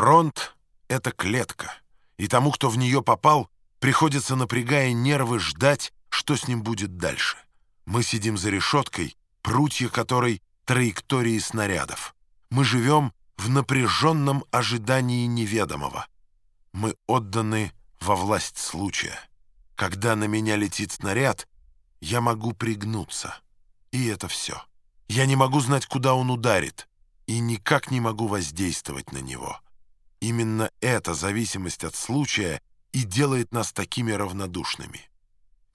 Фронт — это клетка, и тому, кто в нее попал, приходится, напрягая нервы, ждать, что с ним будет дальше. Мы сидим за решеткой, прутья которой — траектории снарядов. Мы живем в напряженном ожидании неведомого. Мы отданы во власть случая. Когда на меня летит снаряд, я могу пригнуться. И это все. Я не могу знать, куда он ударит, и никак не могу воздействовать на него. Именно эта зависимость от случая и делает нас такими равнодушными.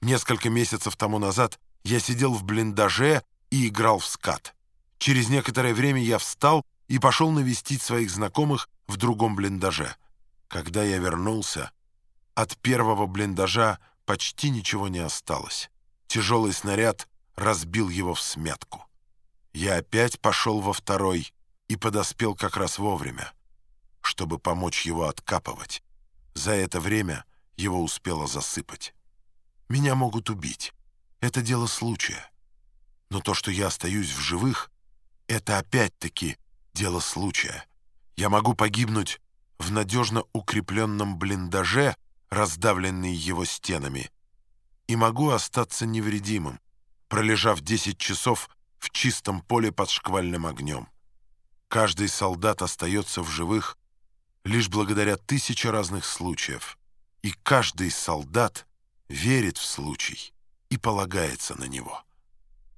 Несколько месяцев тому назад я сидел в блиндаже и играл в скат. Через некоторое время я встал и пошел навестить своих знакомых в другом блиндаже. Когда я вернулся, от первого блиндажа почти ничего не осталось. Тяжелый снаряд разбил его в смятку. Я опять пошел во второй и подоспел как раз вовремя, чтобы помочь его откапывать. За это время его успело засыпать. Меня могут убить. Это дело случая. Но то, что я остаюсь в живых, это опять-таки дело случая. Я могу погибнуть в надежно укрепленном блиндаже, раздавленный его стенами, и могу остаться невредимым, пролежав 10 часов в чистом поле под шквальным огнем. Каждый солдат остается в живых лишь благодаря тысяче разных случаев, и каждый солдат верит в случай и полагается на него.